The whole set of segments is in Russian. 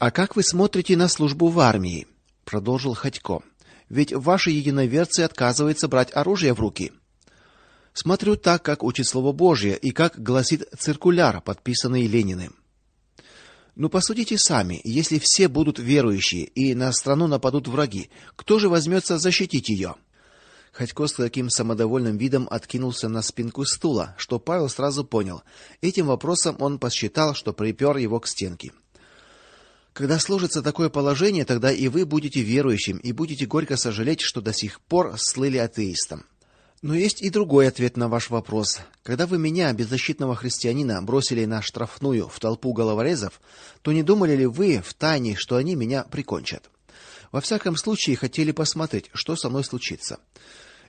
А как вы смотрите на службу в армии? продолжил Ходько. Ведь ваши единоверцы отказываются брать оружие в руки. Смотрю так, как учит слово Божье и как гласит циркуляр, подписанный Лениным. Ну посудите сами, если все будут верующие и на страну нападут враги, кто же возьмется защитить ее?» Ходько с таким самодовольным видом откинулся на спинку стула, что Павел сразу понял. Этим вопросом он посчитал, что припер его к стенке. Когда сложится такое положение, тогда и вы будете верующим и будете горько сожалеть, что до сих пор слыли атеистом. Но есть и другой ответ на ваш вопрос. Когда вы меня, беззащитного христианина, бросили на штрафную в толпу головорезов, то не думали ли вы в тайне, что они меня прикончат? Во всяком случае, хотели посмотреть, что со мной случится.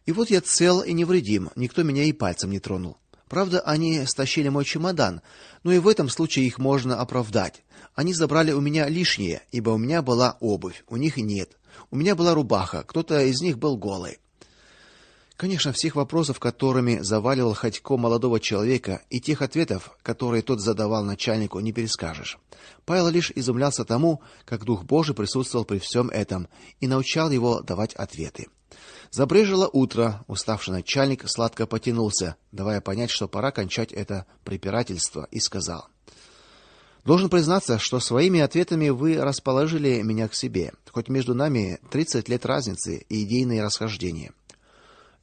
И вот я цел и невредим, никто меня и пальцем не тронул. Правда, они стащили мой чемодан, но и в этом случае их можно оправдать. Они забрали у меня лишнее, ибо у меня была обувь, у них нет. У меня была рубаха, кто-то из них был голый. Конечно, всех вопросов, которыми заваливал Ходько молодого человека, и тех ответов, которые тот задавал начальнику, не перескажешь. Павел лишь изумлялся тому, как дух Божий присутствовал при всем этом и научал его давать ответы. Забрежило утро, уставший начальник сладко потянулся, давая понять, что пора кончать это препирательство, и сказал: Должен признаться, что своими ответами вы расположили меня к себе, хоть между нами тридцать лет разницы и идейные расхождения.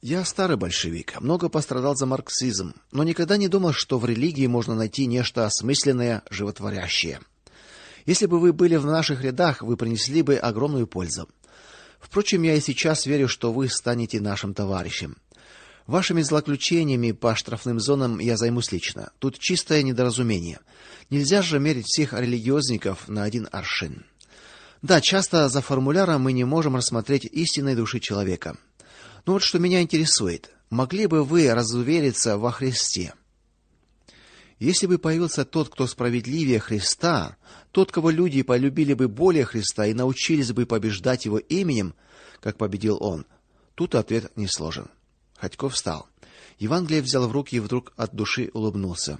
Я старый большевик, много пострадал за марксизм, но никогда не думал, что в религии можно найти нечто осмысленное, животворящее. Если бы вы были в наших рядах, вы принесли бы огромную пользу. Впрочем, я и сейчас верю, что вы станете нашим товарищем. Вашими злоключениями по штрафным зонам я займусь лично. Тут чистое недоразумение. Нельзя же мерить всех религиозников на один аршин. Да, часто за формуляром мы не можем рассмотреть истинной души человека. Но вот что меня интересует. Могли бы вы разувериться во Христе? Если бы появился тот, кто справедливее Христа, тот, кого люди полюбили бы более Христа и научились бы побеждать его именем, как победил он, тут ответ не сложен. Встал. Евангелие взял в руки и вдруг от души улыбнулся.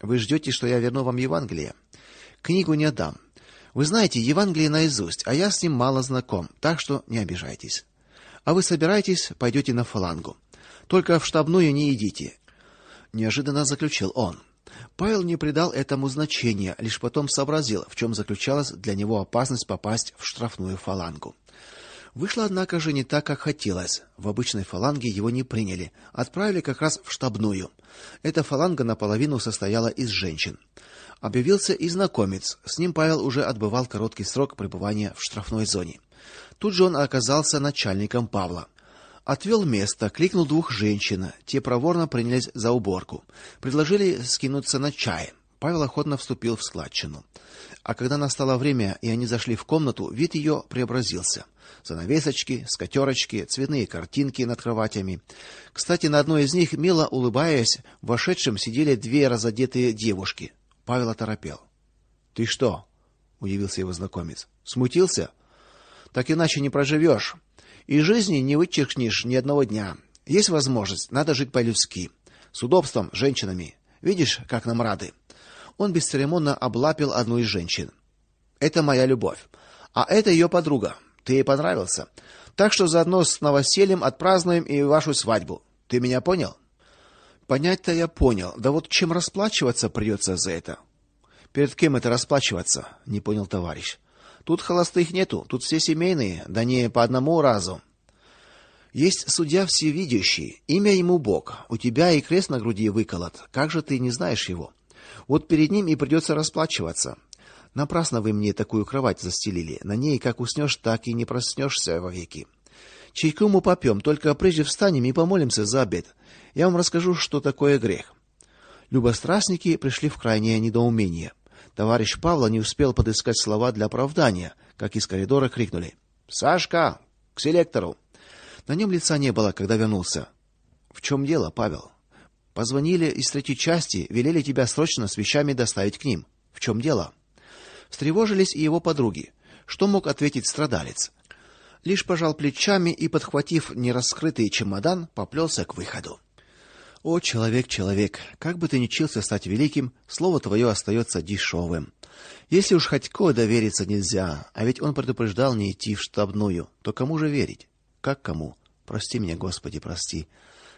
Вы ждете, что я верну вам Евангелие? Книгу не отдам. Вы знаете Евангелие наизусть, а я с ним мало знаком, так что не обижайтесь. А вы собираетесь, пойдете на фалангу. Только в штабную не идите, неожиданно заключил он. Павел не придал этому значения, лишь потом сообразил, в чем заключалась для него опасность попасть в штрафную фалангу. Вышло однако же не так, как хотелось. В обычной фаланге его не приняли, отправили как раз в штабную. Эта фаланга наполовину состояла из женщин. Объявился и знакомец. С ним Павел уже отбывал короткий срок пребывания в штрафной зоне. Тут же он оказался начальником Павла. Отвел место, кликнул двух женщин. Те проворно принялись за уборку. Предложили скинуться на чай. Павел охотно вступил в складчину. А когда настало время, и они зашли в комнату, вид ее преобразился. Занавесочки, скатерочки, цветные картинки над кроватями. Кстати, на одной из них, мило улыбаясь, вошедшим сидели две разодетые девушки. Павел оторопел. "Ты что?" удивился его знакомец. "Смутился?" Так иначе не проживешь. И жизни не вычеркнешь ни одного дня. Есть возможность, надо жить по-людски, с удобством, женщинами. Видишь, как нам рады. Он бесцеремонно облапил одну из женщин. Это моя любовь, а это ее подруга. Ты ей понравился. Так что заодно с новосельем отпразднуем и вашу свадьбу. Ты меня понял? Понять-то я понял. Да вот чем расплачиваться придется за это? Перед кем это расплачиваться? Не понял товарищ. Тут холостых нету, тут все семейные, да не по одному разу. Есть судья всевидящий, имя ему Бог. У тебя и крест на груди выколот. Как же ты не знаешь его? Вот перед ним и придется расплачиваться. Напрасно вы мне такую кровать застелили. На ней как уснешь, так и не проснешься вовеки. Чайку мы попьем, только прежде встанем и помолимся за обед. Я вам расскажу, что такое грех. Любострастники пришли в крайнее недоумение. Товарищ Павла не успел подыскать слова для оправдания, как из коридора крикнули: "Сашка, к селектору!" На нем лица не было, когда вернулся. "В чем дело, Павел?" "Позвонили из третьей части, велели тебя срочно с вещами доставить к ним. В чем дело?" Встревожились и его подруги. Что мог ответить страдалец? Лишь пожал плечами и, подхватив нераскрытый чемодан, поплелся к выходу. О, человек, человек, как бы ты ни чился стать великим, слово твое остается дешевым. Если уж Ходько довериться нельзя, а ведь он предупреждал не идти в штабную, то кому же верить? Как кому? Прости меня, Господи, прости.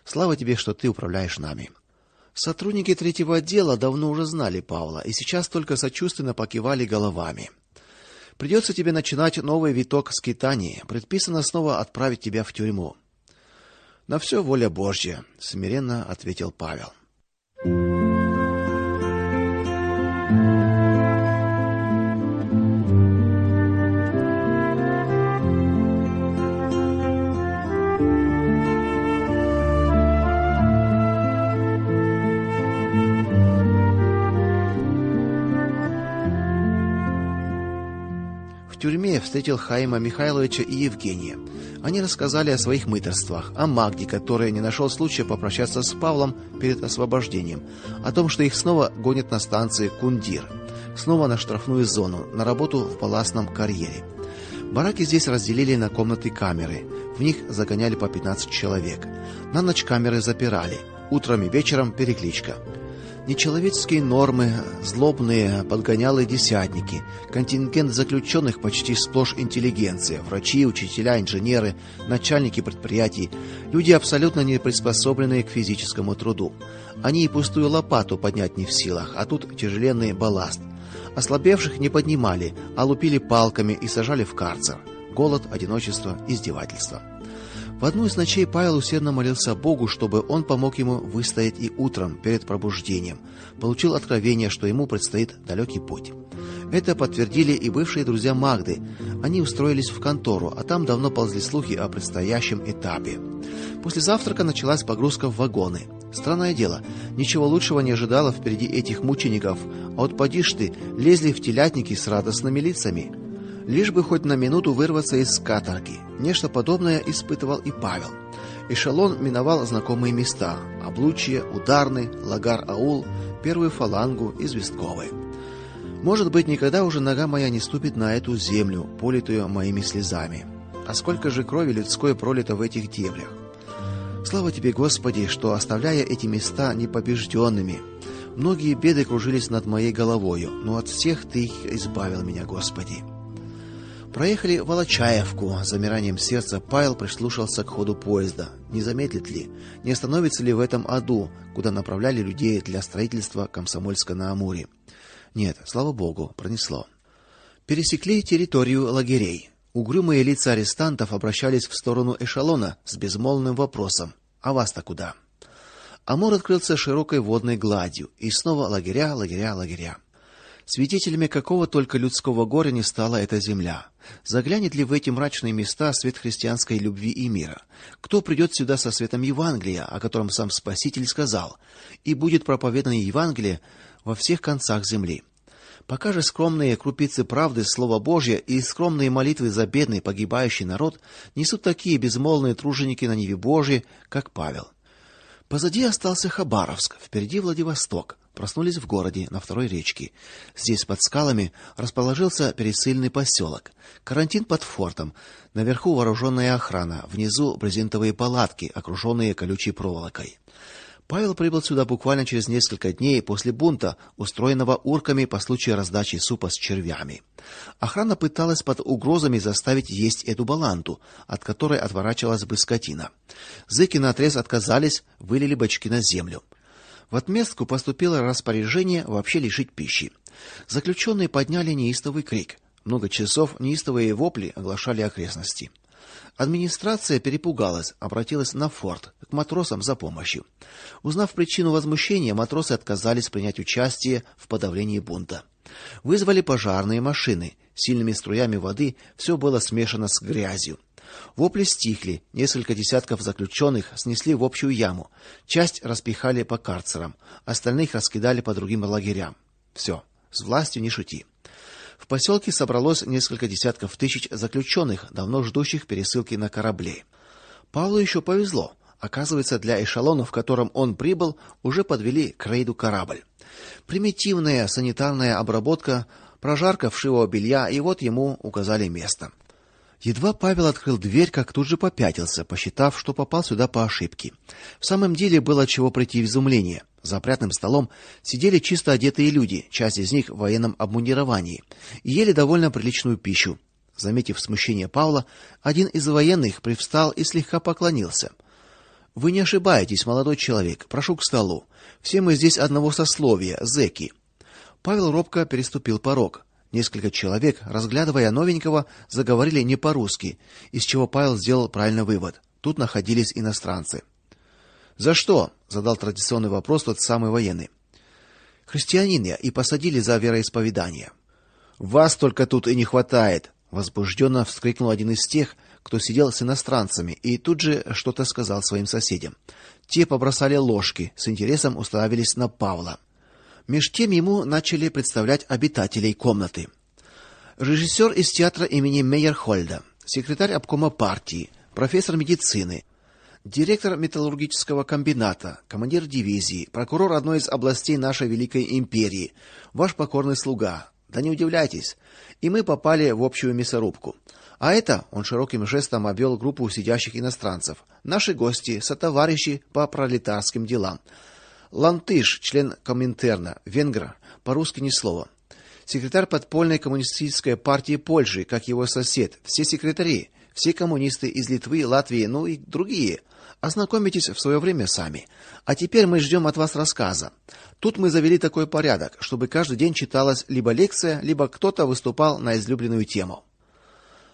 Слава тебе, что ты управляешь нами. Сотрудники третьего отдела давно уже знали Павла и сейчас только сочувственно покивали головами. Придется тебе начинать новый виток скитаний. Предписано снова отправить тебя в тюрьму. На все воля Божья, смиренно ответил Павел. Встретил Хаима Михайловича и Евгения. Они рассказали о своих мытарствах, о Магде, который не нашел случая попрощаться с Павлом перед освобождением, о том, что их снова гонят на станции Кундир, снова на штрафную зону, на работу в балластном карьере. Бараки здесь разделили на комнаты камеры. В них загоняли по 15 человек. На ночь камеры запирали. Утром и вечером перекличка. Нечеловеческие нормы, злобные подгонялые десятники, контингент заключенных почти сплошь интеллигенция, врачи, учителя, инженеры, начальники предприятий, люди абсолютно не приспособленные к физическому труду. Они и пустую лопату поднять не в силах, а тут тяжеленный балласт. Ослабевших не поднимали, а лупили палками и сажали в карцер. Голод, одиночество, издевательство. В одну из ночей Павел усердно молился Богу, чтобы он помог ему выстоять и утром перед пробуждением. Получил откровение, что ему предстоит далекий путь. Это подтвердили и бывшие друзья Магды. Они устроились в контору, а там давно ползли слухи о предстоящем этапе. После завтрака началась погрузка в вагоны. Странное дело, ничего лучшего не ожидало впереди этих мучеников, а вот поди ты, лезли в телятники с радостными лицами лишь бы хоть на минуту вырваться из каторги. Нечто подобное испытывал и Павел. Эшелон миновал знакомые места: Облучье, Ударный, Лагар-аул, Первую фалангу, Известковый. Может быть, никогда уже нога моя не ступит на эту землю, политую моими слезами. А сколько же крови людской пролито в этих дебрях. Слава тебе, Господи, что оставляя эти места непобежденными, многие беды кружились над моей головою, но от всех ты их избавил меня, Господи. Проехали Волочаевку. С замиранием сердца Павел прислушался к ходу поезда. Не заметит ли, не остановится ли в этом аду, куда направляли людей для строительства Комсомольска на Амуре? Нет, слава богу, пронесло. Пересекли территорию лагерей. Угрюмые лица арестантов обращались в сторону эшелона с безмолвным вопросом: "А вас-то куда?" Амур открылся широкой водной гладью, и снова лагеря, лагеря, лагеря. Свидетелями какого только людского горя не стала эта земля. Заглянет ли в эти мрачные места свет христианской любви и мира? Кто придет сюда со светом Евангелия, о котором сам Спаситель сказал: "И будет проповедано Евангелие во всех концах земли"? Пока же скромные крупицы правды слова Божье и скромные молитвы за бедный погибающий народ несут такие безмолвные труженики на небе Божьей, как Павел. Позади остался Хабаровск, впереди Владивосток. Проснулись в городе на второй речке. Здесь под скалами расположился пересыльный поселок. Карантин под фортом. Наверху вооруженная охрана, внизу брезентовые палатки, окруженные колючей проволокой. Павел прибыл сюда буквально через несколько дней после бунта, устроенного урками по случаю раздачи супа с червями. Охрана пыталась под угрозами заставить есть эту баланту, от которой отворачивалась бы скотина. Зэки наотрез отказались, вылили бочки на землю. В отместку поступило распоряжение вообще лишить пищи. Заключенные подняли неистовый крик. Много часов неистовые вопли оглашали окрестности. Администрация перепугалась, обратилась на форт к матросам за помощью. Узнав причину возмущения, матросы отказались принять участие в подавлении бунта. Вызвали пожарные машины. Сильными струями воды все было смешано с грязью. Вопли стихли, несколько десятков заключенных снесли в общую яму. Часть распихали по карцерам, остальных раскидали по другим лагерям. Все, с властью не шути. В поселке собралось несколько десятков тысяч заключенных, давно ждущих пересылки на корабли. Павлу еще повезло. Оказывается, для эшелона, в котором он прибыл, уже подвели к рейду корабль. Примитивная санитарная обработка, прожарка вшивого белья, и вот ему указали место. Едва Павел открыл дверь, как тут же попятился, посчитав, что попал сюда по ошибке. В самом деле было чего прийти в изумление. За опрятным столом сидели чисто одетые люди, часть из них в военном обмундировании, и ели довольно приличную пищу. Заметив смущение Павла, один из военных привстал и слегка поклонился. Вы не ошибаетесь, молодой человек. Прошу к столу. Все мы здесь одного сословия, зэки. Павел робко переступил порог. Несколько человек, разглядывая новенького, заговорили не по-русски, из чего Павел сделал правильный вывод. Тут находились иностранцы. "За что?" задал традиционный вопрос тот самый военный. "Христианин я и посадили за вероисповедание". "Вас только тут и не хватает", возбужденно вскрикнул один из тех, кто сидел с иностранцами, и тут же что-то сказал своим соседям. Те побросали ложки, с интересом уставились на Павла. Меж тем ему начали представлять обитателей комнаты. Режиссер из театра имени Мейерхольда, секретарь обкома партии, профессор медицины, директор металлургического комбината, командир дивизии, прокурор одной из областей нашей великой империи, ваш покорный слуга. Да не удивляйтесь, и мы попали в общую мясорубку. А это, он широким жестом обвел группу сидящих иностранцев. Наши гости, сотоварищи по пролетарским делам. Лантыш, член Коминтерна, венгр, по-русски ни слова. Секретарь подпольной коммунистической партии Польши, как его сосед, все секретари, все коммунисты из Литвы, Латвии, ну и другие. Ознакомитесь в свое время сами. А теперь мы ждем от вас рассказа. Тут мы завели такой порядок, чтобы каждый день читалась либо лекция, либо кто-то выступал на излюбленную тему.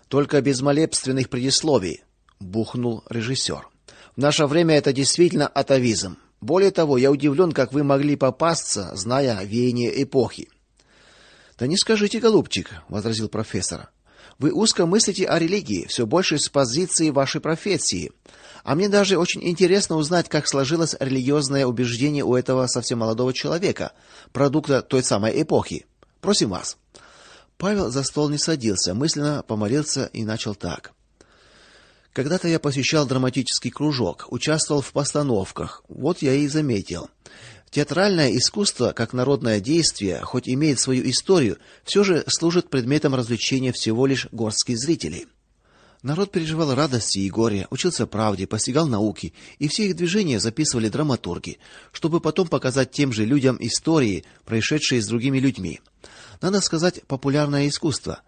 Только без молебственных предисловий, бухнул режиссер. В наше время это действительно атовизм. Более того, я удивлен, как вы могли попасться, зная веяние эпохи. Да не скажите, голубчик, возразил профессор. Вы узко мыслите о религии, все больше с позиции вашей профессии. А мне даже очень интересно узнать, как сложилось религиозное убеждение у этого совсем молодого человека, продукта той самой эпохи. Просим вас. Павел за стол не садился, мысленно помолился и начал так: Когда-то я посещал драматический кружок, участвовал в постановках. Вот я и заметил. Театральное искусство, как народное действие, хоть имеет свою историю, все же служит предметом развлечения всего лишь горстки зрителей. Народ переживал радости и горе, учился правде, постигал науки, и все их движения записывали драматурги, чтобы потом показать тем же людям истории, происшедшие с другими людьми. Надо сказать, популярное искусство.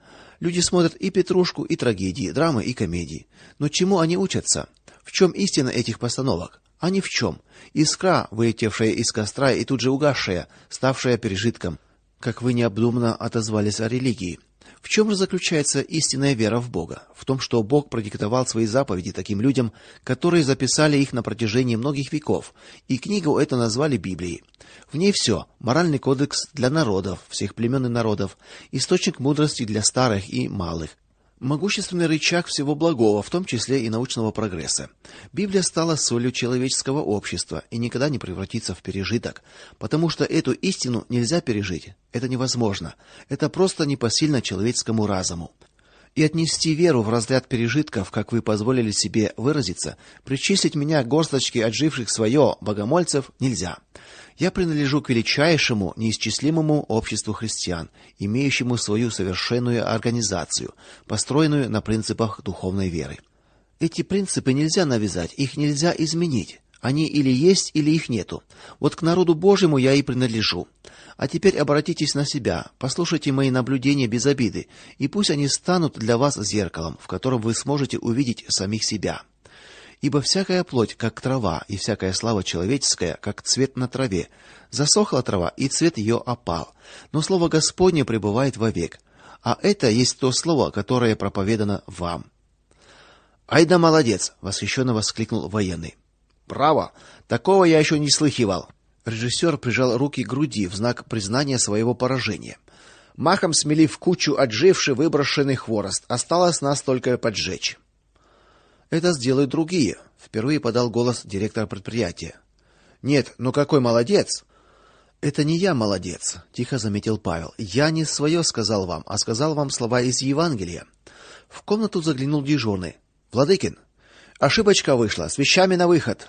Люди смотрят и петрушку, и трагедии, драмы и комедии. Но чему они учатся? В чем истина этих постановок? А ни в чем. Искра, вылетевшая из костра и тут же угасшая, ставшая пережитком. Как вы необдуманно отозвались о религии. В чем же заключается истинная вера в Бога? В том, что Бог продиктовал свои заповеди таким людям, которые записали их на протяжении многих веков, и книгу эту назвали Библией. В ней все: моральный кодекс для народов, всех племен и народов, источник мудрости для старых и малых, могущественный рычаг всего благого, в том числе и научного прогресса. Библия стала солью человеческого общества и никогда не превратится в пережиток, потому что эту истину нельзя пережить. Это невозможно. Это просто непосильно человеческому разуму. И отнести веру в разряд пережитков, как вы позволили себе выразиться, причислить меня к горсточке отживших свое богомольцев нельзя. Я принадлежу к величайшему, неисчислимому обществу христиан, имеющему свою совершенную организацию, построенную на принципах духовной веры. Эти принципы нельзя навязать, их нельзя изменить. Они или есть, или их нету. Вот к народу Божьему я и принадлежу. А теперь обратитесь на себя, послушайте мои наблюдения без обиды, и пусть они станут для вас зеркалом, в котором вы сможете увидеть самих себя. Ибо всякая плоть, как трава, и всякая слава человеческая, как цвет на траве. Засохла трава, и цвет ее опал, но слово Господне пребывает вовек. А это есть то слово, которое проповедано вам. Ай да молодец, восхищенно воскликнул военный. Браво! Такого я еще не слыхивал. Режиссер прижал руки к груди в знак признания своего поражения. Махом смели в кучу отживший выброшенный хворост. Осталось нас только поджечь. Это сделают другие, впервые подал голос директор предприятия. Нет, ну какой молодец. Это не я молодец, тихо заметил Павел. Я не свое сказал вам, а сказал вам слова из Евангелия. В комнату заглянул дежурный. Владыкин, ошибочка вышла, с вещами на выход.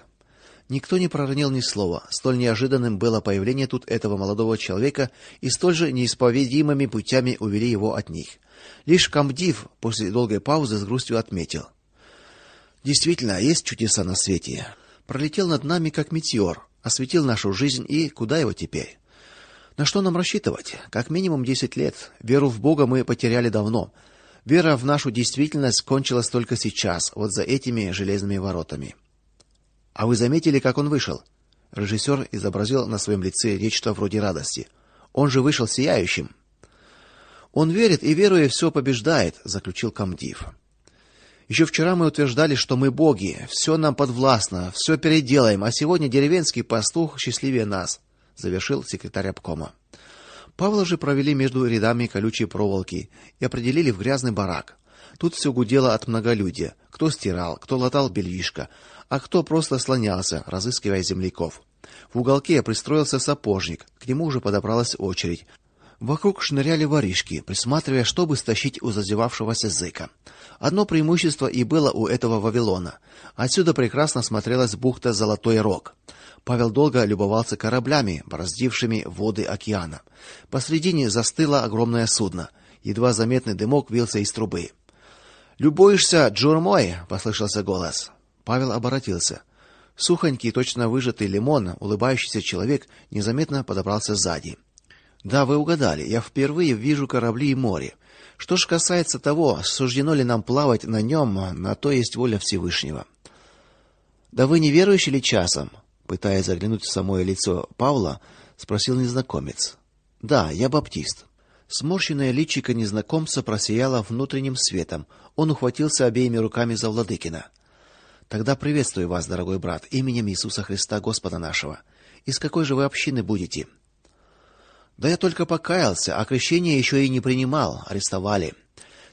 Никто не проронил ни слова. Столь неожиданным было появление тут этого молодого человека, и столь же неисповедимыми путями увели его от них. Лишь Камдив после долгой паузы с грустью отметил: Действительно, есть чудеса на свете. Пролетел над нами как метеор, осветил нашу жизнь, и куда его теперь? На что нам рассчитывать? Как минимум десять лет. Веру в Бога мы потеряли давно. Вера в нашу действительность кончилась только сейчас, вот за этими железными воротами. А вы заметили, как он вышел?» Режиссер изобразил на своем лице нечто вроде радости. Он же вышел сияющим. Он верит и веруя все побеждает, заключил Камдив. Еще вчера мы утверждали, что мы боги, все нам подвластно, все переделаем, а сегодня деревенский пастух счастливее нас, завершил секретарь обкома. Павла же провели между рядами колючей проволоки и определили в грязный барак. Тут все гудело от многолюдия. Кто стирал, кто латал бельишко, а кто просто слонялся, разыскивая земляков. В уголке пристроился сапожник, к нему уже подобралась очередь. Вокруг шныряли воришки, присматривая, чтобы стащить у зазевавшегося зыка. Одно преимущество и было у этого Вавилона. Отсюда прекрасно смотрелась бухта Золотой Рог. Павел долго любовался кораблями, бороздившими воды океана. Посредине застыло огромное судно. Едва заметный дымок вился из трубы. "Любуешься, Джурмой?" послышался голос. Павел оборотился. Сухонький, точно выжатый лимон, улыбающийся человек незаметно подобрался сзади. Да, вы угадали. Я впервые вижу корабли и море. Что ж касается того, суждено ли нам плавать на нем, на то есть воля Всевышнего. Да вы не верующий ли часом? Пытаясь заглянуть в самое лицо Павла, спросил незнакомец. Да, я баптист. Сморщенное личико незнакомца просияло внутренним светом. Он ухватился обеими руками за Владыкина. Тогда приветствую вас, дорогой брат, именем Иисуса Христа, Господа нашего. Из какой же вы общины будете? Да я только покаялся, а крещение еще и не принимал, арестовали.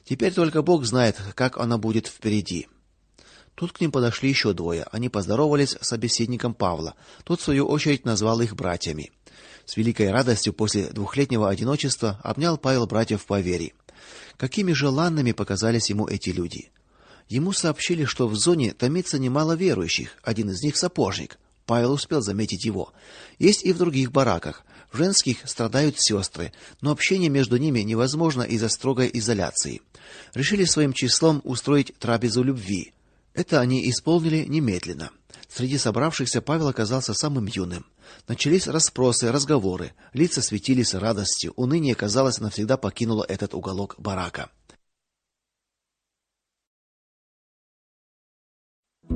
Теперь только Бог знает, как оно будет впереди. Тут к ним подошли еще двое. Они поздоровались с собеседником Павла. Тот в свою очередь назвал их братьями. С великой радостью после двухлетнего одиночества обнял Павел братьев по вере. Какими желанными показались ему эти люди. Ему сообщили, что в зоне томится немало верующих, один из них сапожник. Павел успел заметить его. Есть и в других бараках. В женских страдают сестры, но общение между ними невозможно из-за строгой изоляции. Решили своим числом устроить трапезу любви. Это они исполнили немедленно. Среди собравшихся Павел оказался самым юным. Начались расспросы, разговоры, лица светились радостью, уныние, казалось, навсегда покинуло этот уголок барака.